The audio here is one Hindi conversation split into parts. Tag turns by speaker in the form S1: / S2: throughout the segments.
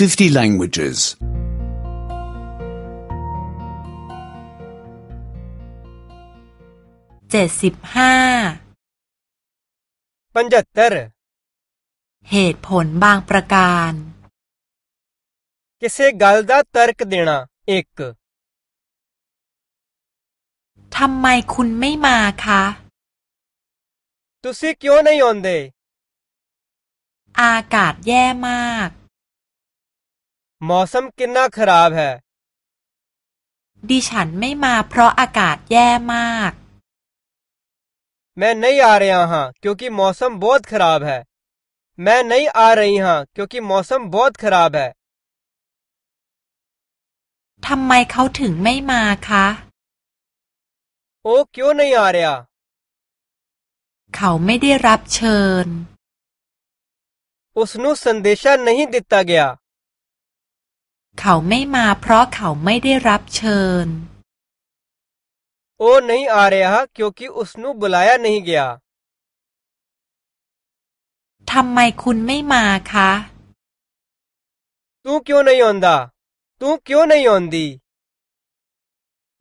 S1: 50 languages.
S2: 75 पंजहत्तर
S3: เหตุผลบางประการ
S2: किसी गल दा तर्क देना एक
S3: ทำไมคุณไม่มาคะ
S2: तुसी क्यों नहीं आंदे
S3: อากาศแย่มาก
S2: मौसम कितना खराब है।
S3: ดิฉันไม่มาเพราะอากาศแย่มาก।
S2: मैं नहीं आ रहा हाँ क्योंकि मौसम बहुत खराब है। मैं नहीं आ रही हाँ क्योंकि मौसम बहुत खराब है।
S3: ทำไมเขาถึงไม่มาคะ
S2: ओ क्यों नहीं आ रहा?
S3: เขาไม่ได้รับเชิญ
S2: उसनु संदेशा नहीं दिता गया।
S3: เขาไม่มาเพราะเขาไม่ได้รับเชิญ
S2: ਉਹ ਨਹੀਂ ਆ ਰਿਹਾ ਕਿਉਂਕਿ ਉਸ ਨੂੰ ਬੁਲਾਇਆ ਨਹੀਂ ਗਿਆ
S3: ทำไมคุณไม่มาคะ
S2: ਤੂੰ ਕਿਉਂ ਨਹੀਂ ਆਉਂਦਾ ਤੂੰ ਕਿਉਂ ਨਹੀਂ ਆਉਂਦੀ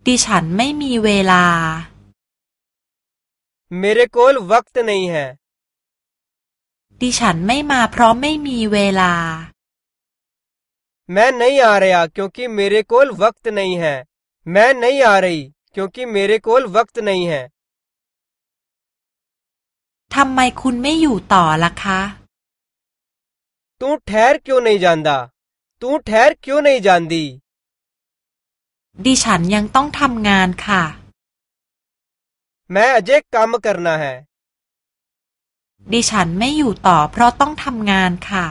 S3: ดิฉันไม่มีเวลา
S2: ਮੇਰੇ ਕੋਲ ਵਕਤ ਨਹੀਂ ਹੈ
S3: ดิฉันไม่มาเพราะไม่มีเวลา
S2: मैं नहीं आ रहा क्योंकि मेरे को वक्त नहीं है। मैं नहीं आ रही क्योंकि मेरे को वक्त नहीं है।
S3: ทำไมคุณไม่อยู่ต่อล่ะคะ
S2: तू ठहर क्यों नहीं जानता तू ठहर क्यों नहीं जानती
S3: ดิฉันยังต้องทำงานค่ะ
S2: मैं अजय काम करना है।
S3: ดิฉันไม่อยู่ต่อเพราะต้องทำงานค่ะ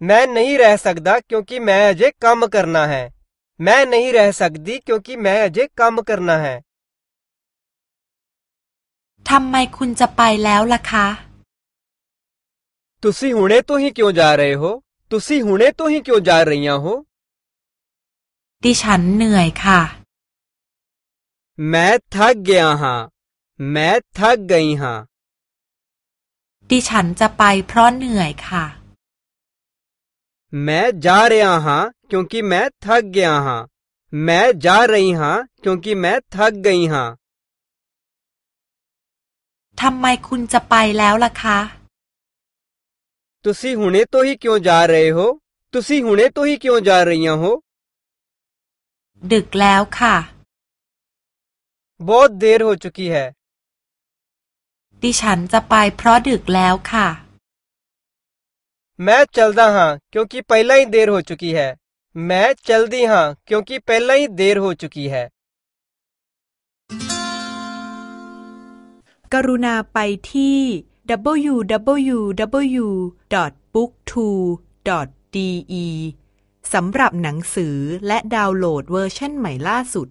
S2: ਮੈਂ ਨਹੀਂ ਰਹਿ ਸਕਦਾ ਕਿਉਂਕਿ ਮੈਂ ਅਜੇ ਕੰਮ ਕਰਨਾ ਹੈ ਮੈਂ ਨਹੀਂ ਰਹਿ ਸਕਦੀ ਕਿਉਂਕਿ ਮੈਂ ਅਜੇ ਕੰਮ ਕਰਨਾ ਹੈ
S3: ทำไมคุณจะไปแล้วล่ะคะ
S2: ਤੁਸੀਂ ਹੁਣੇ ਤੋਂ ਹੀ ਕਿਉਂ ਜਾ ਰਹੇ ਹੋ ਤੁਸੀਂ ਹੁਣੇ ਤੋਂ ਹੀ ਕਿਉਂ ਜਾ ਰਹੀਆਂ ਹੋ
S3: ดิฉันเหนื่อยค่ะ
S2: ਮੈਂ ਥੱਕ ਗਿਆ ਹਾਂ ਮੈਂ ਥੱਕ ਗਈ ਹਾਂ
S3: ดิฉันจะไปเพราะเหนื่อยค่ะ
S2: ਮੈਂ ਜਾ ਰਿਹਾ ਹਾਂ ਕਿਉਂਕਿ ਮੈਂ ਥੱਕ ਗਿਆ ਹਾਂ ਮੈਂ ਜਾ ਰਹੀ ਹਾਂ ਕਿਉਂਕਿ ਮੈਂ ਥੱਕ ਗਈ ਹਾਂ
S3: ทำไมคุณจะไปแล้วล่ะคะ
S2: ਤੁਸੀਂ ਹੁਣੇ ਤੋਂ ਹੀ ਕਿਉਂ ਜਾ ਰਹੇ ਹੋ ਤੁਸੀਂ ਹੁਣੇ ਤੋਂ ਹੀ ਕਿਉਂ ਜਾ ਰਹੀਆਂ ਹੋ
S3: ดึกแล้วค่ะ
S2: ਬਹੁਤ ਦੇਰ ਹੋ ਚੁੱਕੀ ਹੈ
S3: ดิฉันจะไปเพราะดึกแล้วค่ะ
S2: ਮੈਂ ਚੱਲਦਾ ਹਾਂ ਕਿਉਂਕਿ ਪਹਿਲਾਂ ਹੀ ਦੇਰ ਹੋ ਚੁੱਕੀ ਹੈ ਮੈਂ ਚਲਦੀ ਹਾਂ ਕਿਉਂਕਿ ਪਹਿਲਾਂ ਹੀ ਦੇਰ ਹੋ ਚੁੱਕੀ ਹੈ
S4: กรุณาไปที่ www.booktwo.de สำหรับหนังสือและดาวน์โหลดเวอร์ชันใหม่ล่าสุด